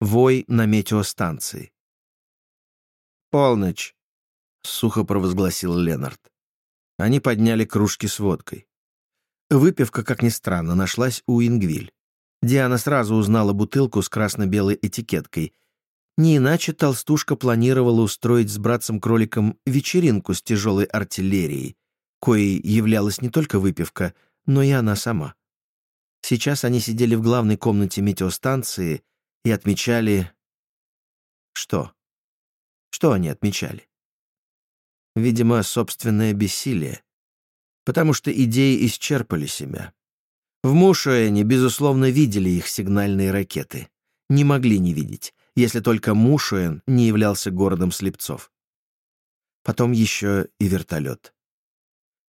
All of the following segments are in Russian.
Вой на метеостанции. «Полночь», — сухо провозгласил Ленард. Они подняли кружки с водкой. Выпивка, как ни странно, нашлась у Ингвиль. Диана сразу узнала бутылку с красно-белой этикеткой. Не иначе толстушка планировала устроить с братцем-кроликом вечеринку с тяжелой артиллерией, коей являлась не только выпивка, но и она сама. Сейчас они сидели в главной комнате метеостанции и отмечали... Что? Что они отмечали? Видимо, собственное бессилие. Потому что идеи исчерпали себя. В Мушуэне, безусловно, видели их сигнальные ракеты. Не могли не видеть, если только Мушуэн не являлся городом слепцов. Потом еще и вертолет.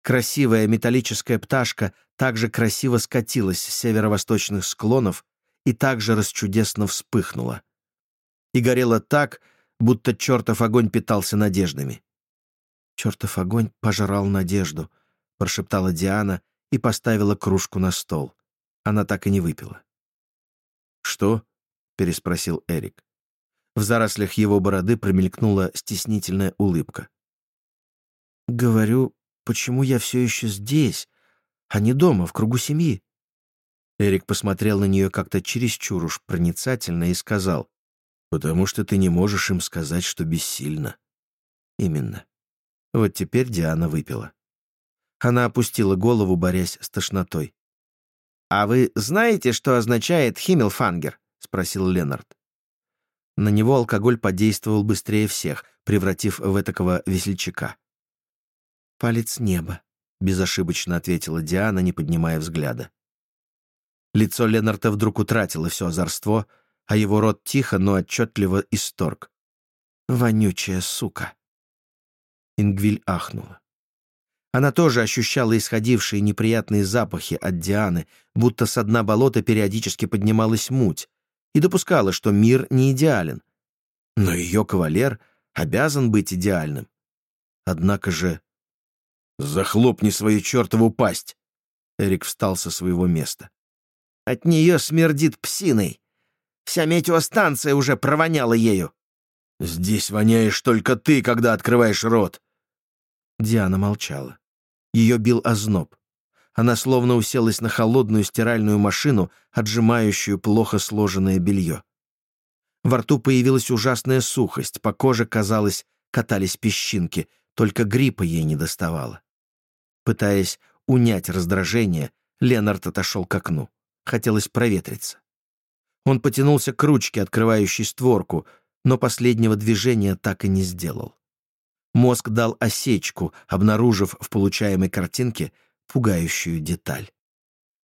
Красивая металлическая пташка также красиво скатилась с северо-восточных склонов и также расчудесно вспыхнула. И горела так, будто чертов огонь питался надеждами. «Чертов огонь пожрал надежду», — прошептала Диана и поставила кружку на стол. Она так и не выпила. «Что?» — переспросил Эрик. В зарослях его бороды промелькнула стеснительная улыбка. «Говорю, почему я все еще здесь, а не дома, в кругу семьи?» Эрик посмотрел на нее как-то чересчур уж проницательно и сказал, «Потому что ты не можешь им сказать, что бессильно». «Именно. Вот теперь Диана выпила». Она опустила голову, борясь с тошнотой. «А вы знаете, что означает химмелфангер?» — спросил Ленард. На него алкоголь подействовал быстрее всех, превратив в этакого весельчака. «Палец неба», — безошибочно ответила Диана, не поднимая взгляда. Лицо Ленарта вдруг утратило все озорство, а его рот тихо, но отчетливо исторг. «Вонючая сука!» Ингвиль ахнула. Она тоже ощущала исходившие неприятные запахи от Дианы, будто с дна болота периодически поднималась муть, и допускала, что мир не идеален. Но ее кавалер обязан быть идеальным. Однако же... «Захлопни свою чертову пасть!» Эрик встал со своего места. «От нее смердит псиной. Вся метеостанция уже провоняла ею». «Здесь воняешь только ты, когда открываешь рот!» Диана молчала. Ее бил озноб. Она словно уселась на холодную стиральную машину, отжимающую плохо сложенное белье. Во рту появилась ужасная сухость, по коже, казалось, катались песчинки, только гриппа ей не доставало. Пытаясь унять раздражение, Ленард отошел к окну. Хотелось проветриться. Он потянулся к ручке, открывающей створку, но последнего движения так и не сделал. Мозг дал осечку, обнаружив в получаемой картинке пугающую деталь.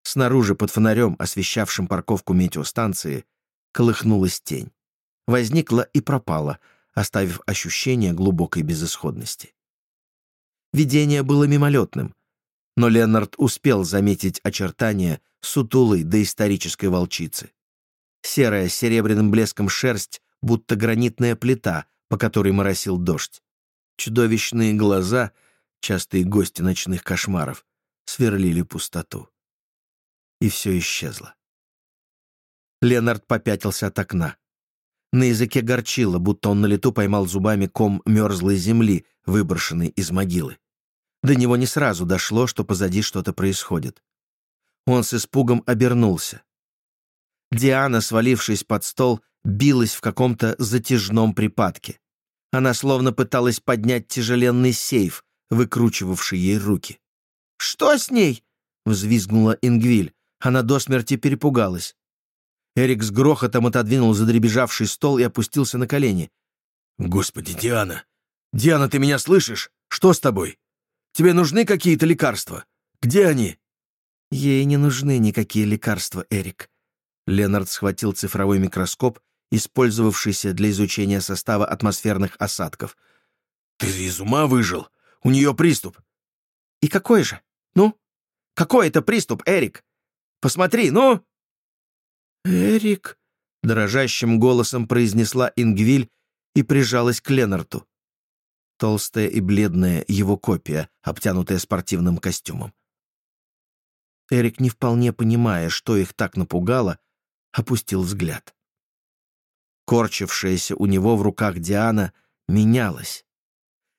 Снаружи, под фонарем, освещавшим парковку метеостанции, колыхнулась тень. Возникла и пропала, оставив ощущение глубокой безысходности. Видение было мимолетным, но Ленард успел заметить очертания сутулой доисторической волчицы. Серая с серебряным блеском шерсть, будто гранитная плита, по которой моросил дождь. Чудовищные глаза, частые гости ночных кошмаров, сверлили пустоту. И все исчезло. Ленард попятился от окна. На языке горчило, будто он на лету поймал зубами ком мерзлой земли, выброшенной из могилы. До него не сразу дошло, что позади что-то происходит. Он с испугом обернулся. Диана, свалившись под стол, билась в каком-то затяжном припадке. Она словно пыталась поднять тяжеленный сейф, выкручивавший ей руки. «Что с ней?» — взвизгнула Ингвиль. Она до смерти перепугалась. Эрик с грохотом отодвинул задребежавший стол и опустился на колени. «Господи, Диана! Диана, ты меня слышишь? Что с тобой? Тебе нужны какие-то лекарства? Где они?» «Ей не нужны никакие лекарства, Эрик». Ленард схватил цифровой микроскоп использовавшийся для изучения состава атмосферных осадков. «Ты из ума выжил? У нее приступ!» «И какой же? Ну? Какой это приступ, Эрик? Посмотри, ну!» «Эрик!» — дрожащим голосом произнесла Ингвиль и прижалась к Ленарту. Толстая и бледная его копия, обтянутая спортивным костюмом. Эрик, не вполне понимая, что их так напугало, опустил взгляд. Корчившаяся у него в руках Диана менялась.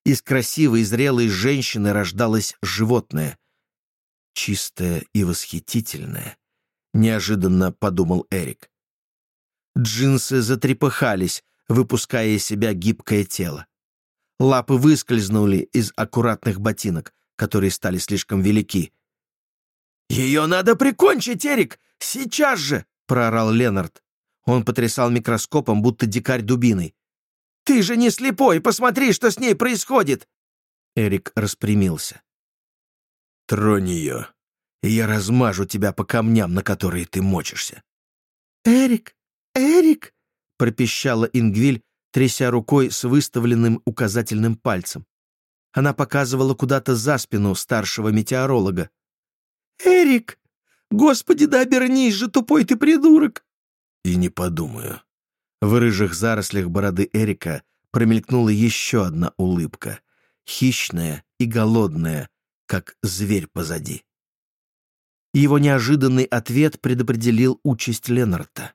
Из красивой, зрелой женщины рождалось животное. Чистое и восхитительное, неожиданно подумал Эрик. Джинсы затрепыхались, выпуская из себя гибкое тело. Лапы выскользнули из аккуратных ботинок, которые стали слишком велики. «Ее надо прикончить, Эрик! Сейчас же!» — проорал Ленард. Он потрясал микроскопом, будто дикарь дубиной. «Ты же не слепой! Посмотри, что с ней происходит!» Эрик распрямился. «Тронь ее, и я размажу тебя по камням, на которые ты мочишься». «Эрик! Эрик!» — пропищала Ингвиль, тряся рукой с выставленным указательным пальцем. Она показывала куда-то за спину старшего метеоролога. «Эрик! Господи, да обернись же, тупой ты придурок!» «И не подумаю». В рыжих зарослях бороды Эрика промелькнула еще одна улыбка, хищная и голодная, как зверь позади. Его неожиданный ответ предопределил участь Ленарта.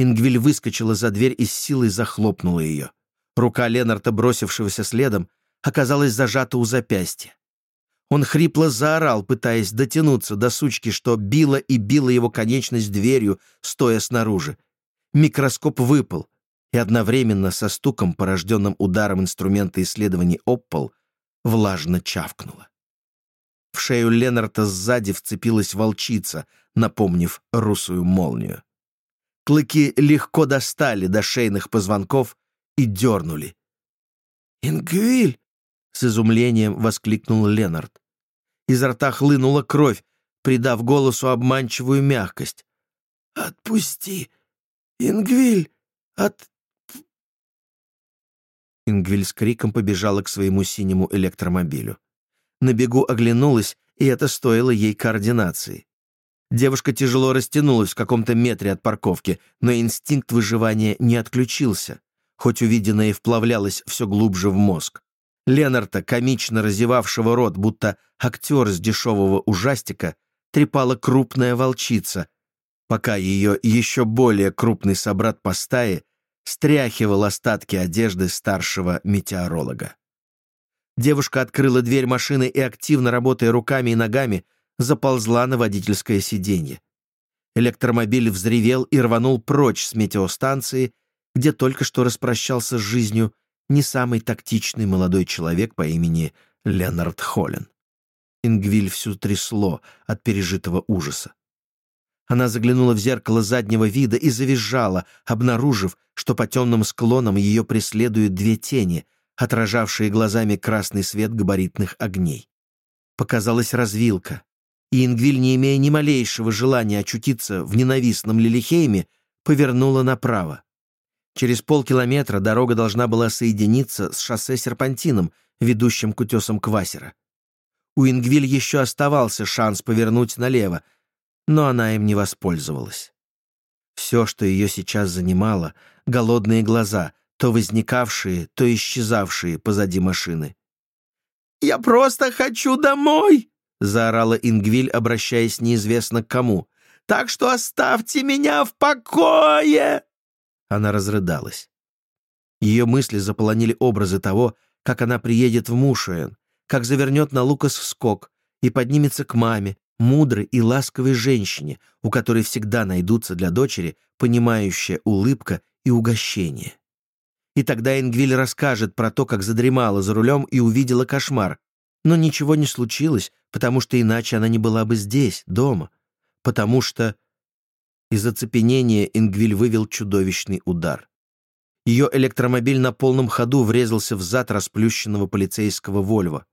Ингвиль выскочила за дверь и с силой захлопнула ее. Рука Ленарта, бросившегося следом, оказалась зажата у запястья. Он хрипло заорал, пытаясь дотянуться до сучки, что била и била его конечность дверью, стоя снаружи. Микроскоп выпал, и одновременно со стуком, порожденным ударом инструмента исследований об влажно чавкнуло. В шею Ленарта сзади вцепилась волчица, напомнив русую молнию. Клыки легко достали до шейных позвонков и дернули. «Ингвиль!» — с изумлением воскликнул Ленард. Из рта хлынула кровь, придав голосу обманчивую мягкость. «Отпусти! Ингвиль! От...» Ингвиль с криком побежала к своему синему электромобилю. На бегу оглянулась, и это стоило ей координации. Девушка тяжело растянулась в каком-то метре от парковки, но инстинкт выживания не отключился, хоть увиденное вплавлялось все глубже в мозг. Ленарта, комично разевавшего рот, будто актер с дешевого ужастика, трепала крупная волчица, пока ее еще более крупный собрат по стае стряхивал остатки одежды старшего метеоролога. Девушка открыла дверь машины и, активно работая руками и ногами, заползла на водительское сиденье. Электромобиль взревел и рванул прочь с метеостанции, где только что распрощался с жизнью не самый тактичный молодой человек по имени Леонард Холлен. Ингвиль всю трясло от пережитого ужаса. Она заглянула в зеркало заднего вида и завизжала, обнаружив, что по темным склонам ее преследуют две тени, отражавшие глазами красный свет габаритных огней. Показалась развилка, и Ингвиль, не имея ни малейшего желания очутиться в ненавистном Лилихейме, повернула направо. Через полкилометра дорога должна была соединиться с шоссе Серпантином, ведущим к утесам Квасера. У Ингвиль еще оставался шанс повернуть налево, но она им не воспользовалась. Все, что ее сейчас занимало — голодные глаза, то возникавшие, то исчезавшие позади машины. «Я просто хочу домой!» — заорала Ингвиль, обращаясь неизвестно к кому. «Так что оставьте меня в покое!» Она разрыдалась. Ее мысли заполонили образы того, как она приедет в Мушуэн, как завернет на Лукас в скок и поднимется к маме, мудрой и ласковой женщине, у которой всегда найдутся для дочери понимающая улыбка и угощение. И тогда Ингвиль расскажет про то, как задремала за рулем и увидела кошмар, но ничего не случилось, потому что иначе она не была бы здесь, дома. Потому что... Из оцепенения Ингвиль вывел чудовищный удар. Ее электромобиль на полном ходу врезался в зад расплющенного полицейского «Вольво».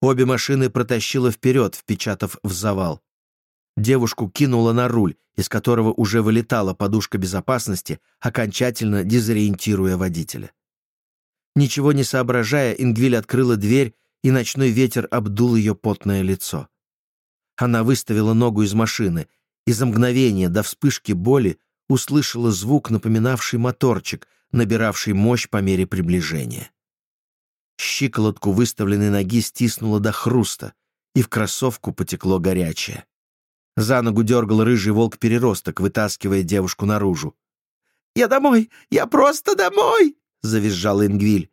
Обе машины протащило вперед, впечатав в завал. Девушку кинуло на руль, из которого уже вылетала подушка безопасности, окончательно дезориентируя водителя. Ничего не соображая, Ингвиль открыла дверь и ночной ветер обдул ее потное лицо. Она выставила ногу из машины и за мгновение до вспышки боли услышала звук, напоминавший моторчик, набиравший мощь по мере приближения. Щиколотку выставленной ноги стиснуло до хруста, и в кроссовку потекло горячее. За ногу дергал рыжий волк-переросток, вытаскивая девушку наружу. Я домой! Я просто домой!» — завизжала Ингвиль.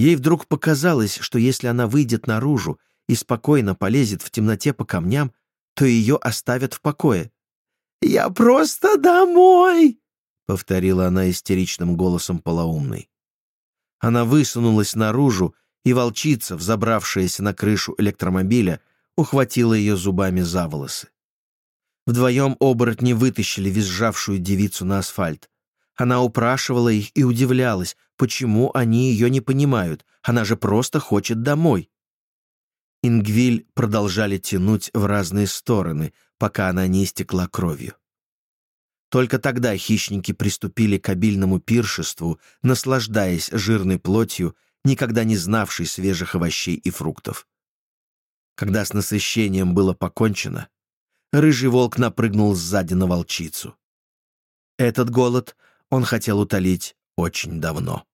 Ей вдруг показалось, что если она выйдет наружу и спокойно полезет в темноте по камням, то ее оставят в покое. «Я просто домой!» — повторила она истеричным голосом полоумной. Она высунулась наружу, и волчица, взобравшаяся на крышу электромобиля, ухватила ее зубами за волосы. Вдвоем оборотни вытащили визжавшую девицу на асфальт. Она упрашивала их и удивлялась, почему они ее не понимают, она же просто хочет домой. Ингвиль продолжали тянуть в разные стороны, пока она не истекла кровью. Только тогда хищники приступили к обильному пиршеству, наслаждаясь жирной плотью, никогда не знавшей свежих овощей и фруктов. Когда с насыщением было покончено, рыжий волк напрыгнул сзади на волчицу. Этот голод он хотел утолить очень давно.